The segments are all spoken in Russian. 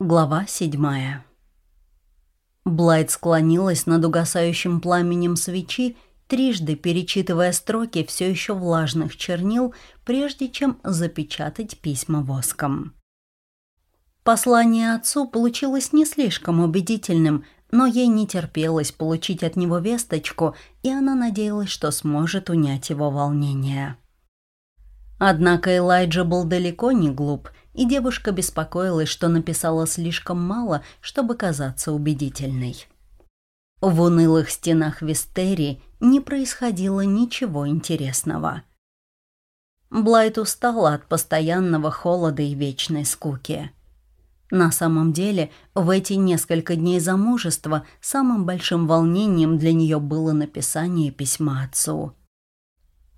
Глава седьмая. Блайт склонилась над угасающим пламенем свечи, трижды перечитывая строки все еще влажных чернил, прежде чем запечатать письма воском. Послание отцу получилось не слишком убедительным, но ей не терпелось получить от него весточку, и она надеялась, что сможет унять его волнение. Однако Элайджа был далеко не глуп – и девушка беспокоилась, что написала слишком мало, чтобы казаться убедительной. В унылых стенах Вистерии не происходило ничего интересного. Блайт устала от постоянного холода и вечной скуки. На самом деле, в эти несколько дней замужества самым большим волнением для нее было написание письма отцу.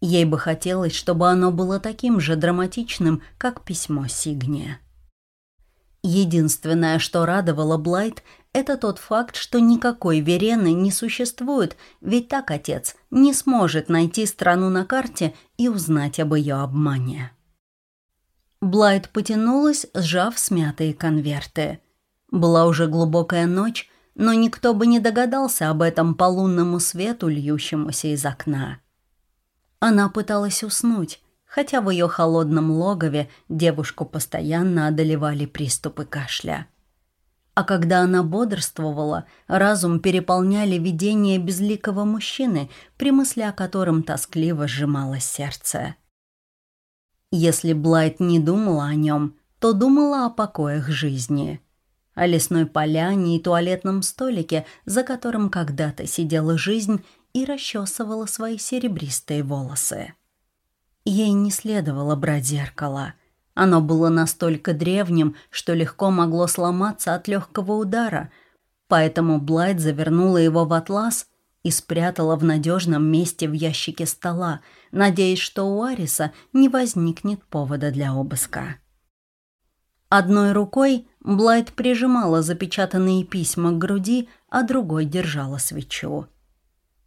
Ей бы хотелось, чтобы оно было таким же драматичным, как письмо Сигния. Единственное, что радовало Блайт, это тот факт, что никакой Верены не существует, ведь так отец не сможет найти страну на карте и узнать об ее обмане. Блайт потянулась, сжав смятые конверты. Была уже глубокая ночь, но никто бы не догадался об этом по лунному свету, льющемуся из окна. Она пыталась уснуть, хотя в ее холодном логове девушку постоянно одолевали приступы кашля. А когда она бодрствовала, разум переполняли видения безликого мужчины, при мысли о котором тоскливо сжималось сердце. Если Блайт не думала о нем, то думала о покоях жизни. О лесной поляне и туалетном столике, за которым когда-то сидела жизнь и расчесывала свои серебристые волосы. Ей не следовало брать зеркало. Оно было настолько древним, что легко могло сломаться от легкого удара, поэтому Блайт завернула его в атлас и спрятала в надежном месте в ящике стола, надеясь, что у Ариса не возникнет повода для обыска. Одной рукой Блайт прижимала запечатанные письма к груди, а другой держала свечу.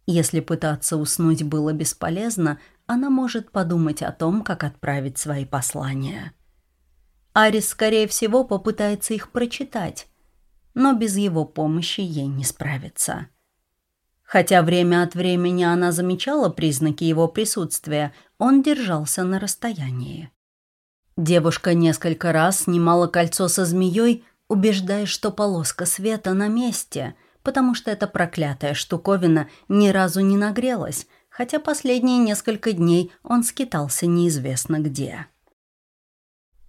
Если пытаться уснуть было бесполезно, она может подумать о том, как отправить свои послания. Арис, скорее всего, попытается их прочитать, но без его помощи ей не справиться. Хотя время от времени она замечала признаки его присутствия, он держался на расстоянии. Девушка несколько раз снимала кольцо со змеей, убеждаясь, что полоска света на месте – потому что эта проклятая штуковина ни разу не нагрелась, хотя последние несколько дней он скитался неизвестно где.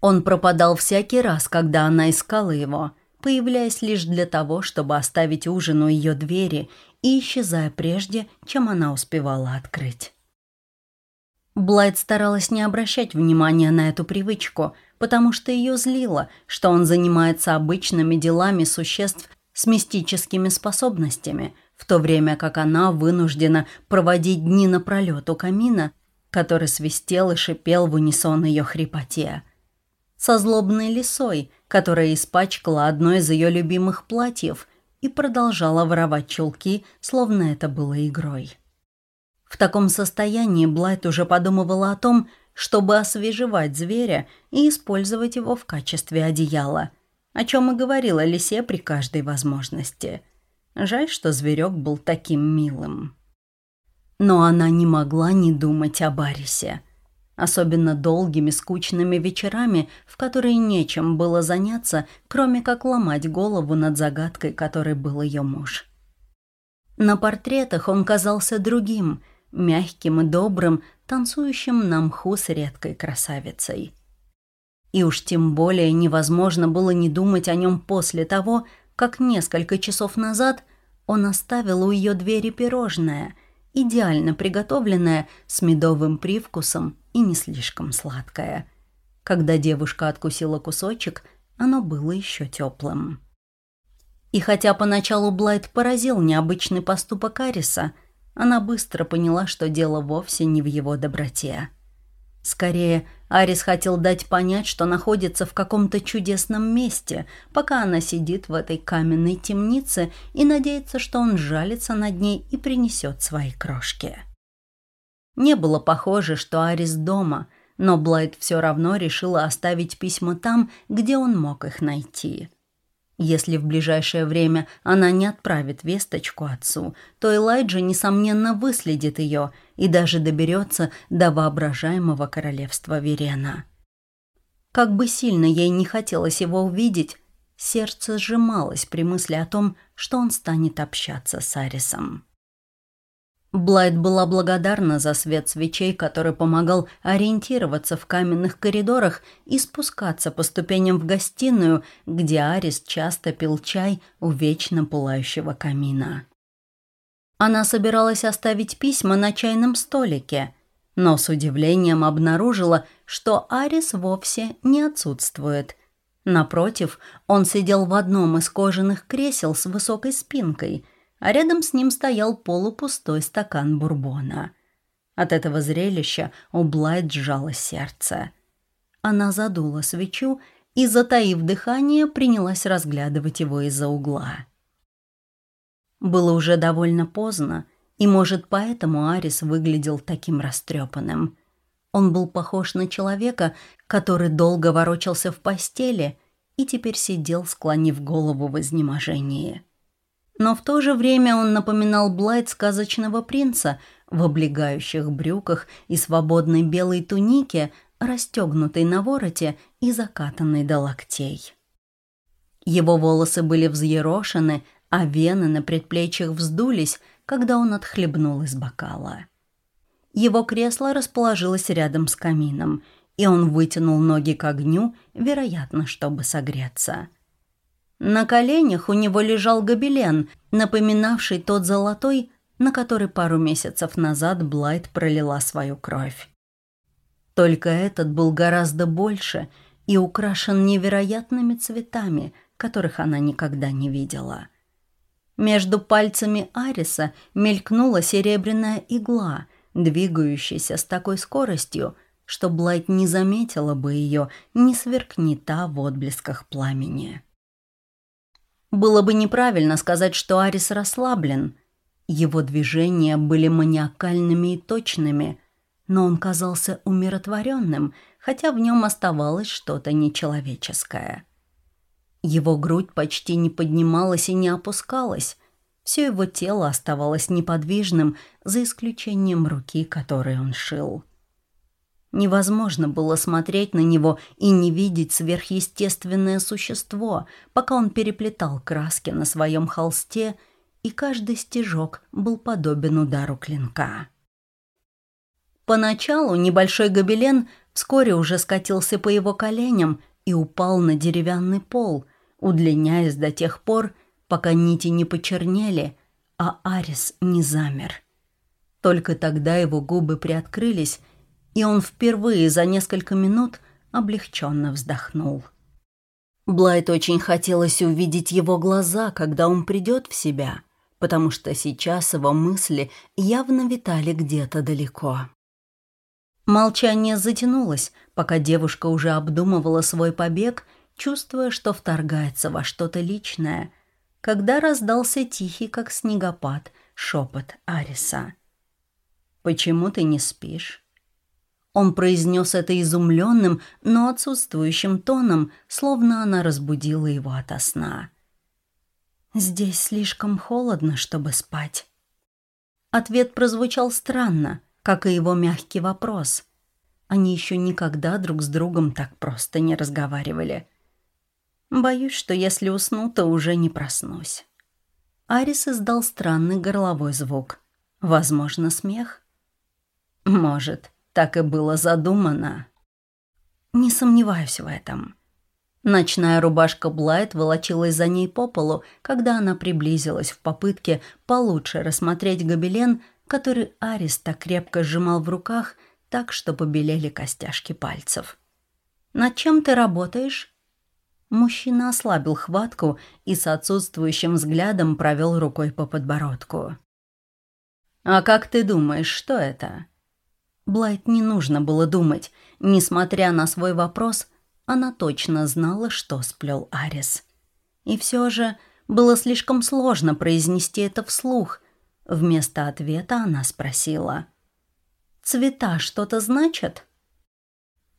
Он пропадал всякий раз, когда она искала его, появляясь лишь для того, чтобы оставить ужин у ее двери и исчезая прежде, чем она успевала открыть. Блайт старалась не обращать внимания на эту привычку, потому что ее злило, что он занимается обычными делами существ с мистическими способностями, в то время как она вынуждена проводить дни напролет у камина, который свистел и шипел в унисон ее хрипоте. Со злобной лисой, которая испачкала одно из ее любимых платьев и продолжала воровать чулки, словно это было игрой. В таком состоянии Блайт уже подумывала о том, чтобы освежевать зверя и использовать его в качестве одеяла – о чем и говорила Лисе при каждой возможности. Жаль, что зверек был таким милым. Но она не могла не думать о Барисе. Особенно долгими скучными вечерами, в которые нечем было заняться, кроме как ломать голову над загадкой, которой был ее муж. На портретах он казался другим, мягким и добрым, танцующим на мху с редкой красавицей. И уж тем более невозможно было не думать о нем после того, как несколько часов назад он оставил у ее двери пирожное, идеально приготовленное, с медовым привкусом и не слишком сладкое. Когда девушка откусила кусочек, оно было еще теплым. И хотя поначалу Блайт поразил необычный поступок Ариса, она быстро поняла, что дело вовсе не в его доброте. Скорее, Арис хотел дать понять, что находится в каком-то чудесном месте, пока она сидит в этой каменной темнице и надеется, что он жалится над ней и принесет свои крошки. Не было похоже, что Арис дома, но Блайт все равно решила оставить письма там, где он мог их найти. Если в ближайшее время она не отправит весточку отцу, то Элайджа, несомненно, выследит ее и даже доберется до воображаемого королевства Верена. Как бы сильно ей не хотелось его увидеть, сердце сжималось при мысли о том, что он станет общаться с Арисом. Блайт была благодарна за свет свечей, который помогал ориентироваться в каменных коридорах и спускаться по ступеням в гостиную, где Арис часто пил чай у вечно пылающего камина. Она собиралась оставить письма на чайном столике, но с удивлением обнаружила, что Арис вовсе не отсутствует. Напротив, он сидел в одном из кожаных кресел с высокой спинкой – а рядом с ним стоял полупустой стакан бурбона. От этого зрелища у Блайт сжало сердце. Она задула свечу и, затаив дыхание, принялась разглядывать его из-за угла. Было уже довольно поздно, и, может, поэтому Арис выглядел таким растрепанным. Он был похож на человека, который долго ворочался в постели и теперь сидел, склонив голову в изнеможении. Но в то же время он напоминал Блайт сказочного принца в облегающих брюках и свободной белой тунике, расстегнутой на вороте и закатанной до локтей. Его волосы были взъерошены, а вены на предплечьях вздулись, когда он отхлебнул из бокала. Его кресло расположилось рядом с камином, и он вытянул ноги к огню, вероятно, чтобы согреться. На коленях у него лежал гобелен, напоминавший тот золотой, на который пару месяцев назад Блайт пролила свою кровь. Только этот был гораздо больше и украшен невероятными цветами, которых она никогда не видела. Между пальцами Ариса мелькнула серебряная игла, двигающаяся с такой скоростью, что Блайт не заметила бы ее, не сверкни та в отблесках пламени. Было бы неправильно сказать, что Арис расслаблен. Его движения были маниакальными и точными, но он казался умиротворенным, хотя в нем оставалось что-то нечеловеческое. Его грудь почти не поднималась и не опускалась, все его тело оставалось неподвижным, за исключением руки, которой он шил. Невозможно было смотреть на него и не видеть сверхъестественное существо, пока он переплетал краски на своем холсте, и каждый стежок был подобен удару клинка. Поначалу небольшой гобелен вскоре уже скатился по его коленям и упал на деревянный пол, удлиняясь до тех пор, пока нити не почернели, а Арис не замер. Только тогда его губы приоткрылись, и он впервые за несколько минут облегченно вздохнул. Блайт очень хотелось увидеть его глаза, когда он придет в себя, потому что сейчас его мысли явно витали где-то далеко. Молчание затянулось, пока девушка уже обдумывала свой побег, чувствуя, что вторгается во что-то личное, когда раздался тихий, как снегопад, шепот Ариса. «Почему ты не спишь?» Он произнес это изумленным, но отсутствующим тоном, словно она разбудила его ото сна. «Здесь слишком холодно, чтобы спать». Ответ прозвучал странно, как и его мягкий вопрос. Они еще никогда друг с другом так просто не разговаривали. Боюсь, что если усну, то уже не проснусь. Арис издал странный горловой звук. Возможно, смех? Может. Так и было задумано. Не сомневаюсь в этом. Ночная рубашка Блайт волочилась за ней по полу, когда она приблизилась в попытке получше рассмотреть гобелен, который Арис так крепко сжимал в руках, так что побелели костяшки пальцев. «Над чем ты работаешь?» Мужчина ослабил хватку и с отсутствующим взглядом провел рукой по подбородку. «А как ты думаешь, что это?» Блайт не нужно было думать. Несмотря на свой вопрос, она точно знала, что сплел Арис. И все же было слишком сложно произнести это вслух. Вместо ответа она спросила. «Цвета что-то значат?»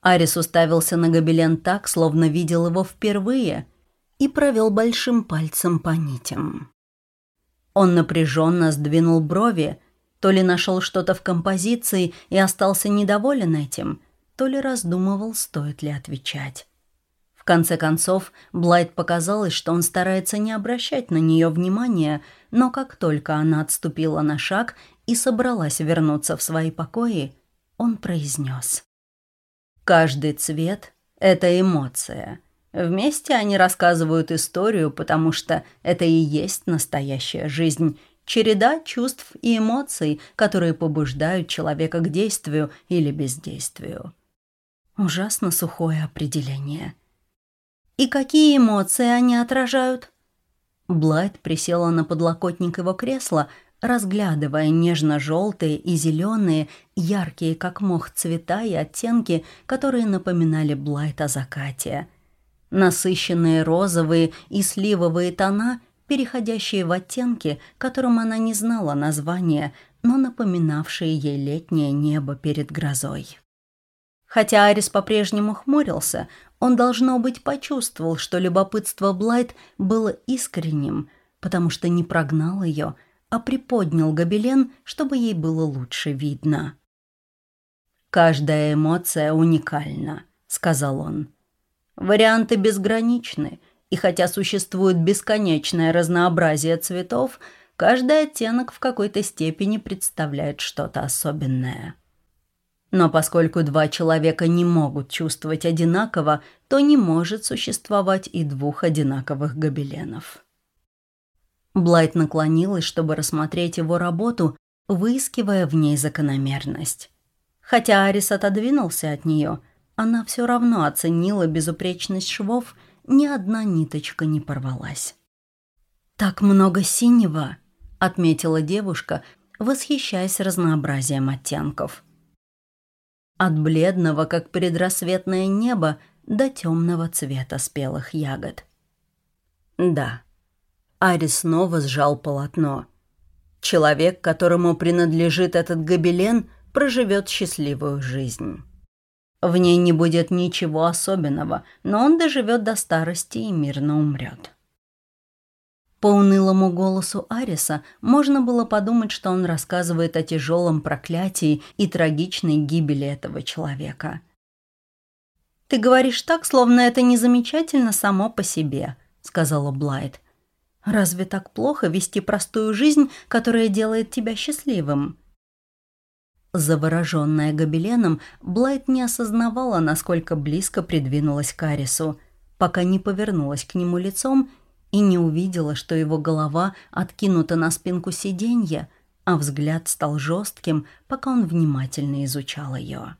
Арис уставился на гобелен так, словно видел его впервые. и провел большим пальцем по нитям. Он напряженно сдвинул брови, то ли нашел что-то в композиции и остался недоволен этим, то ли раздумывал, стоит ли отвечать. В конце концов, Блайт показалось, что он старается не обращать на нее внимания, но как только она отступила на шаг и собралась вернуться в свои покои, он произнес. «Каждый цвет — это эмоция. Вместе они рассказывают историю, потому что это и есть настоящая жизнь, череда чувств и эмоций, которые побуждают человека к действию или бездействию». Ужасно сухое определение. «И какие эмоции они отражают?» Блайт присела на подлокотник его кресла, разглядывая нежно-желтые и зеленые, яркие как мох цвета и оттенки, которые напоминали Блайт о закате. Насыщенные розовые и сливовые тона, переходящие в оттенки, которым она не знала названия, но напоминавшие ей летнее небо перед грозой. Хотя Арис по-прежнему хмурился, он, должно быть, почувствовал, что любопытство Блайт было искренним, потому что не прогнал ее, а приподнял гобелен, чтобы ей было лучше видно. «Каждая эмоция уникальна», — сказал он. «Варианты безграничны, и хотя существует бесконечное разнообразие цветов, каждый оттенок в какой-то степени представляет что-то особенное». Но поскольку два человека не могут чувствовать одинаково, то не может существовать и двух одинаковых гобеленов. Блайт наклонилась, чтобы рассмотреть его работу, выискивая в ней закономерность. Хотя Арис отодвинулся от нее, она все равно оценила безупречность швов, ни одна ниточка не порвалась. «Так много синего», — отметила девушка, восхищаясь разнообразием оттенков от бледного, как предрассветное небо, до темного цвета спелых ягод. Да, Ари снова сжал полотно. Человек, которому принадлежит этот гобелен, проживет счастливую жизнь. В ней не будет ничего особенного, но он доживет до старости и мирно умрет. По унылому голосу Ариса можно было подумать, что он рассказывает о тяжелом проклятии и трагичной гибели этого человека. «Ты говоришь так, словно это не замечательно само по себе», — сказала Блайт. «Разве так плохо вести простую жизнь, которая делает тебя счастливым?» Завороженная гобеленом, Блайт не осознавала, насколько близко придвинулась к Арису, пока не повернулась к нему лицом и не увидела, что его голова откинута на спинку сиденья, а взгляд стал жестким, пока он внимательно изучал ее.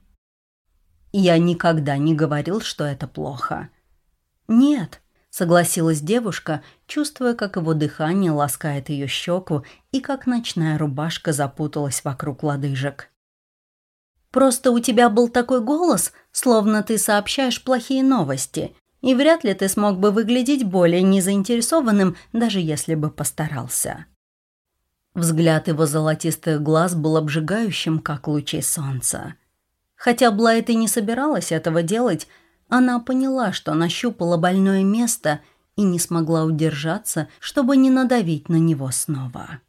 «Я никогда не говорил, что это плохо». «Нет», — согласилась девушка, чувствуя, как его дыхание ласкает ее щеку и как ночная рубашка запуталась вокруг лодыжек. «Просто у тебя был такой голос, словно ты сообщаешь плохие новости, и вряд ли ты смог бы выглядеть более незаинтересованным, даже если бы постарался. Взгляд его золотистых глаз был обжигающим, как лучи солнца. Хотя Блайт и не собиралась этого делать, она поняла, что нащупала больное место и не смогла удержаться, чтобы не надавить на него снова.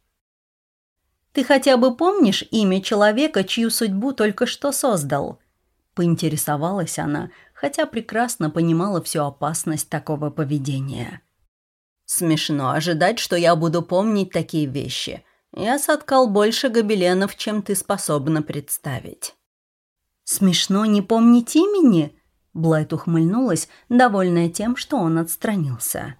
«Ты хотя бы помнишь имя человека, чью судьбу только что создал?» Поинтересовалась она, хотя прекрасно понимала всю опасность такого поведения. «Смешно ожидать, что я буду помнить такие вещи. Я соткал больше гобеленов, чем ты способна представить». «Смешно не помнить имени?» Блайт ухмыльнулась, довольная тем, что он отстранился.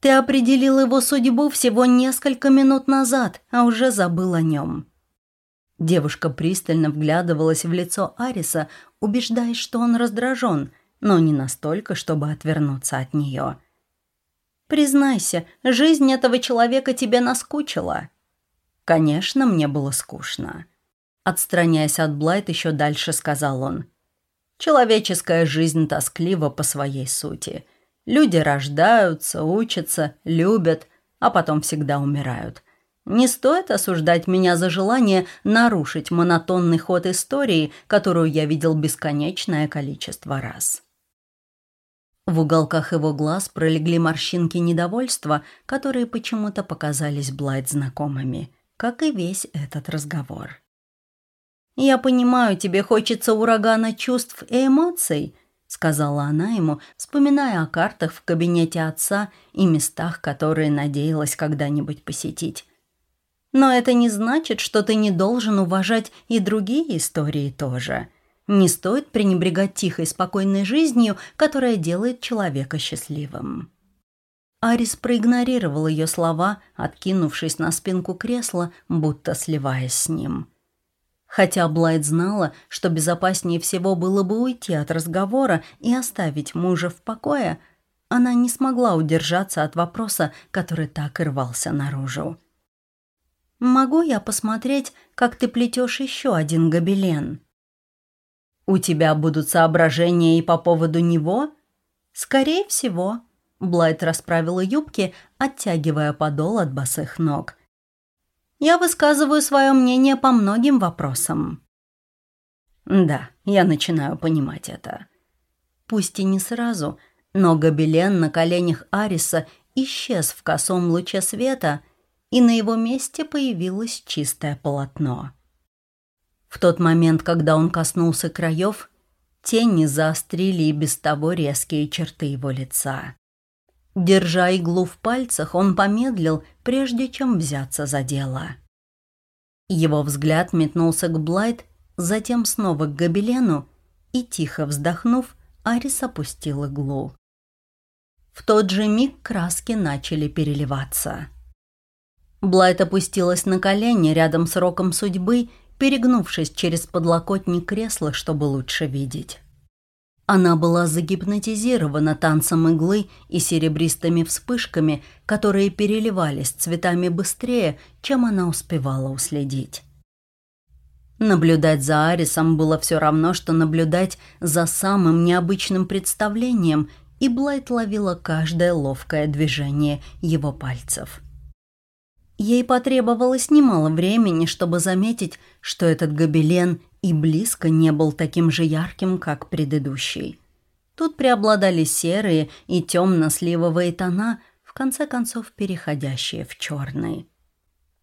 «Ты определил его судьбу всего несколько минут назад, а уже забыл о нем. Девушка пристально вглядывалась в лицо Ариса, убеждаясь, что он раздражен, но не настолько, чтобы отвернуться от нее. «Признайся, жизнь этого человека тебе наскучила». «Конечно, мне было скучно». Отстраняясь от Блайт, еще дальше сказал он. «Человеческая жизнь тосклива по своей сути. Люди рождаются, учатся, любят, а потом всегда умирают. Не стоит осуждать меня за желание нарушить монотонный ход истории, которую я видел бесконечное количество раз. В уголках его глаз пролегли морщинки недовольства, которые почему-то показались Блайт знакомыми, как и весь этот разговор. «Я понимаю, тебе хочется урагана чувств и эмоций», сказала она ему, вспоминая о картах в кабинете отца и местах, которые надеялась когда-нибудь посетить. «Но это не значит, что ты не должен уважать и другие истории тоже. Не стоит пренебрегать тихой, спокойной жизнью, которая делает человека счастливым». Арис проигнорировал ее слова, откинувшись на спинку кресла, будто сливаясь с ним. Хотя Блайт знала, что безопаснее всего было бы уйти от разговора и оставить мужа в покое, она не смогла удержаться от вопроса, который так и рвался наружу. «Могу я посмотреть, как ты плетешь еще один гобелен?» «У тебя будут соображения и по поводу него?» «Скорее всего», — Блайт расправила юбки, оттягивая подол от босых ног. Я высказываю свое мнение по многим вопросам. Да, я начинаю понимать это. Пусть и не сразу, но гобелен на коленях Ариса исчез в косом луче света, и на его месте появилось чистое полотно. В тот момент, когда он коснулся краев, тени заострили и без того резкие черты его лица. Держа иглу в пальцах, он помедлил, прежде чем взяться за дело. Его взгляд метнулся к Блайт, затем снова к гобелену, и, тихо вздохнув, Арис опустил иглу. В тот же миг краски начали переливаться. Блайт опустилась на колени рядом с роком судьбы, перегнувшись через подлокотник кресла, чтобы лучше видеть. Она была загипнотизирована танцем иглы и серебристыми вспышками, которые переливались цветами быстрее, чем она успевала уследить. Наблюдать за Арисом было все равно, что наблюдать за самым необычным представлением, и Блайт ловила каждое ловкое движение его пальцев. Ей потребовалось немало времени, чтобы заметить, что этот гобелен и близко не был таким же ярким, как предыдущий. Тут преобладали серые и темно-сливовые тона, в конце концов переходящие в черный.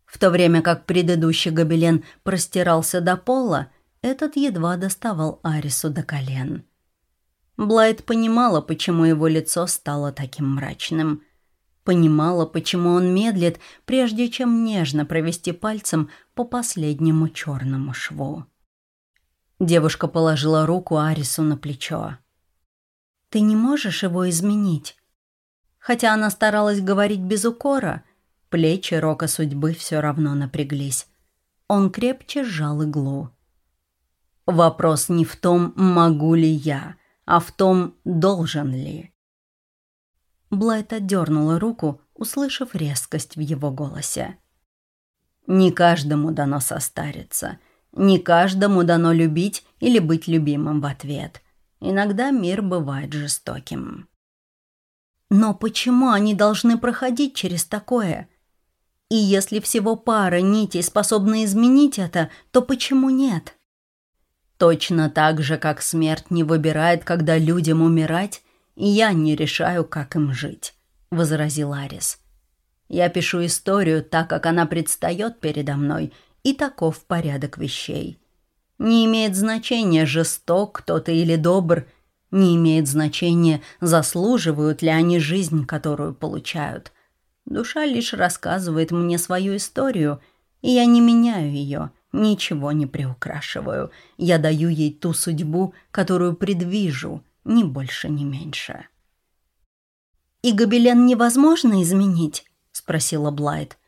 В то время как предыдущий гобелен простирался до пола, этот едва доставал Арису до колен. Блайт понимала, почему его лицо стало таким мрачным. Понимала, почему он медлит, прежде чем нежно провести пальцем по последнему черному шву. Девушка положила руку Арису на плечо. «Ты не можешь его изменить?» Хотя она старалась говорить без укора, плечи Рока судьбы все равно напряглись. Он крепче сжал иглу. «Вопрос не в том, могу ли я, а в том, должен ли». Блайт отдернула руку, услышав резкость в его голосе. «Не каждому дано состариться». Не каждому дано любить или быть любимым в ответ. Иногда мир бывает жестоким. Но почему они должны проходить через такое? И если всего пара нитей способны изменить это, то почему нет? Точно так же, как смерть не выбирает, когда людям умирать, я не решаю, как им жить, — возразил Арис. Я пишу историю так, как она предстает передо мной — и таков порядок вещей. Не имеет значения, жесток кто-то или добр, не имеет значения, заслуживают ли они жизнь, которую получают. Душа лишь рассказывает мне свою историю, и я не меняю ее, ничего не приукрашиваю. Я даю ей ту судьбу, которую предвижу, ни больше, ни меньше. «И гобелен невозможно изменить?» — спросила Блайт.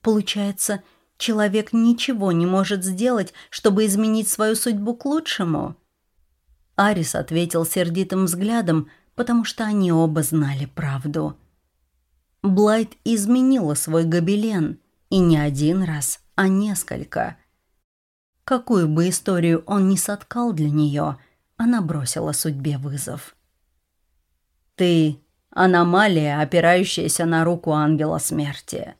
«Получается, Человек ничего не может сделать, чтобы изменить свою судьбу к лучшему. Арис ответил сердитым взглядом, потому что они оба знали правду. Блайт изменила свой гобелен, и не один раз, а несколько. Какую бы историю он ни соткал для нее, она бросила судьбе вызов. «Ты — аномалия, опирающаяся на руку ангела смерти»,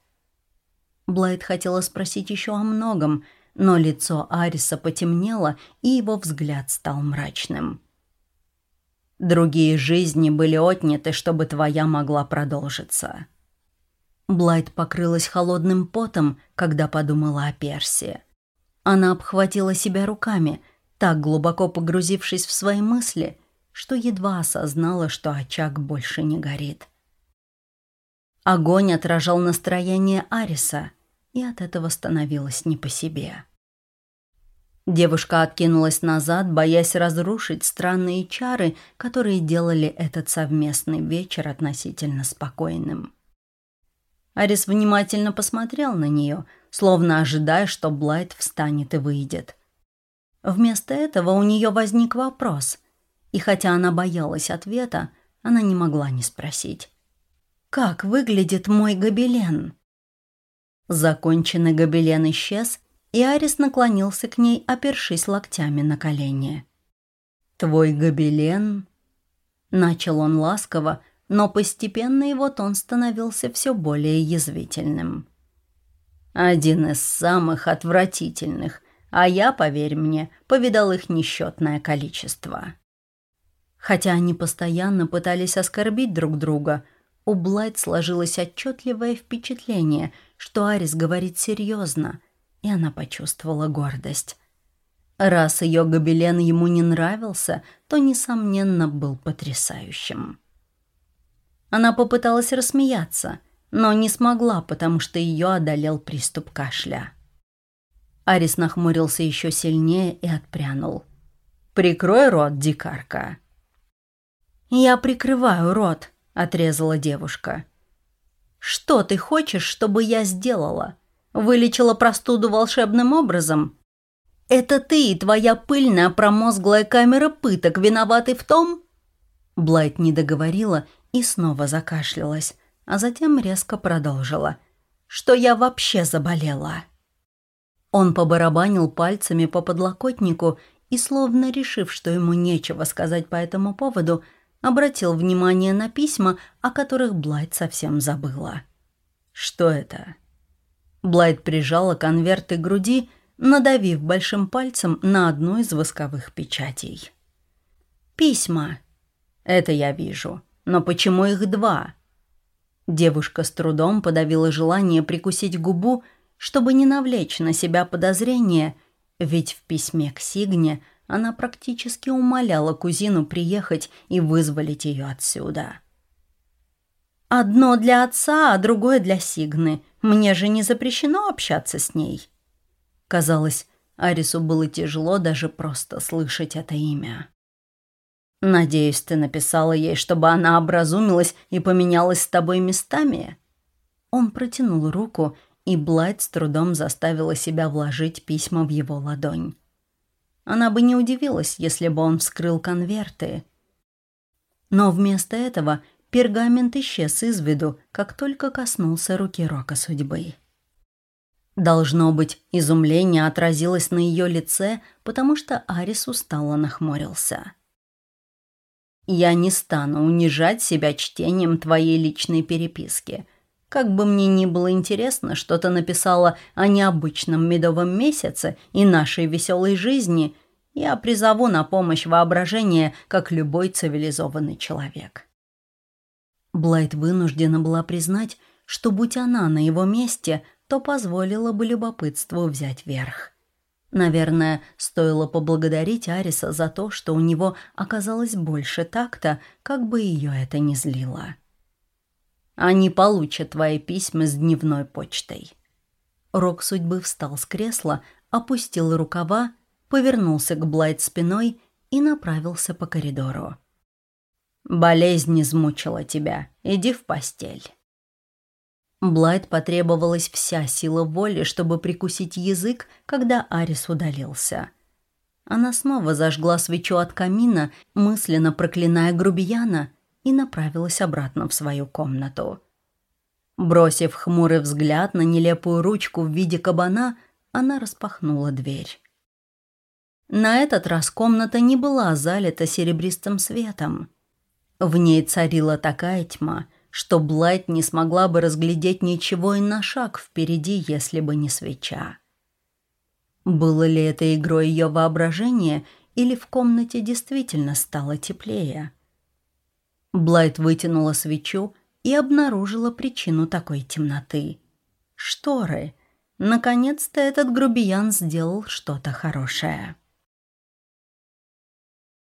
Блайт хотела спросить еще о многом, но лицо Ариса потемнело, и его взгляд стал мрачным. Другие жизни были отняты, чтобы твоя могла продолжиться. Блайт покрылась холодным потом, когда подумала о Перси. Она обхватила себя руками, так глубоко погрузившись в свои мысли, что едва осознала, что очаг больше не горит. Огонь отражал настроение Ариса, и от этого становилось не по себе. Девушка откинулась назад, боясь разрушить странные чары, которые делали этот совместный вечер относительно спокойным. Арис внимательно посмотрел на нее, словно ожидая, что Блайт встанет и выйдет. Вместо этого у нее возник вопрос, и хотя она боялась ответа, она не могла не спросить. «Как выглядит мой гобелен?» Законченный гобелен исчез, и Арис наклонился к ней, опершись локтями на колени. «Твой гобелен...» Начал он ласково, но постепенно его тон становился все более язвительным. «Один из самых отвратительных, а я, поверь мне, повидал их несчетное количество». Хотя они постоянно пытались оскорбить друг друга, у Блайт сложилось отчетливое впечатление, что Арис говорит серьезно, и она почувствовала гордость. Раз ее гобелен ему не нравился, то, несомненно, был потрясающим. Она попыталась рассмеяться, но не смогла, потому что ее одолел приступ кашля. Арис нахмурился еще сильнее и отпрянул. «Прикрой рот, дикарка!» «Я прикрываю рот», — отрезала девушка. «Что ты хочешь, чтобы я сделала?» Вылечила простуду волшебным образом? Это ты и твоя пыльная промозглая камера пыток виноваты в том?» Блайт не договорила и снова закашлялась, а затем резко продолжила. «Что я вообще заболела?» Он побарабанил пальцами по подлокотнику и, словно решив, что ему нечего сказать по этому поводу, обратил внимание на письма, о которых Блайт совсем забыла. «Что это?» Блайт прижала конверты к груди, надавив большим пальцем на одну из восковых печатей. «Письма». «Это я вижу. Но почему их два?» Девушка с трудом подавила желание прикусить губу, чтобы не навлечь на себя подозрения, ведь в письме к Сигне она практически умоляла кузину приехать и вызволить ее отсюда. «Одно для отца, а другое для Сигны», мне же не запрещено общаться с ней. Казалось, Арису было тяжело даже просто слышать это имя. «Надеюсь, ты написала ей, чтобы она образумилась и поменялась с тобой местами?» Он протянул руку, и Блайт с трудом заставила себя вложить письма в его ладонь. Она бы не удивилась, если бы он вскрыл конверты. Но вместо этого Пергамент исчез из виду, как только коснулся руки Рока судьбы. Должно быть, изумление отразилось на ее лице, потому что Арис устало нахмурился. «Я не стану унижать себя чтением твоей личной переписки. Как бы мне ни было интересно, что ты написала о необычном медовом месяце и нашей веселой жизни, я призову на помощь воображение, как любой цивилизованный человек». Блайт вынуждена была признать, что будь она на его месте, то позволила бы любопытству взять верх. Наверное, стоило поблагодарить Ариса за то, что у него оказалось больше такта, как бы ее это ни злило. «Они получат твои письма с дневной почтой». Рок судьбы встал с кресла, опустил рукава, повернулся к Блайт спиной и направился по коридору. Болезнь измучила тебя. Иди в постель». Блайт потребовалась вся сила воли, чтобы прикусить язык, когда Арис удалился. Она снова зажгла свечу от камина, мысленно проклиная грубияна, и направилась обратно в свою комнату. Бросив хмурый взгляд на нелепую ручку в виде кабана, она распахнула дверь. На этот раз комната не была залита серебристым светом. В ней царила такая тьма, что Блайт не смогла бы разглядеть ничего и на шаг впереди, если бы не свеча. Было ли это игрой ее воображения, или в комнате действительно стало теплее? Блайт вытянула свечу и обнаружила причину такой темноты. Шторы. Наконец-то этот грубиян сделал что-то хорошее.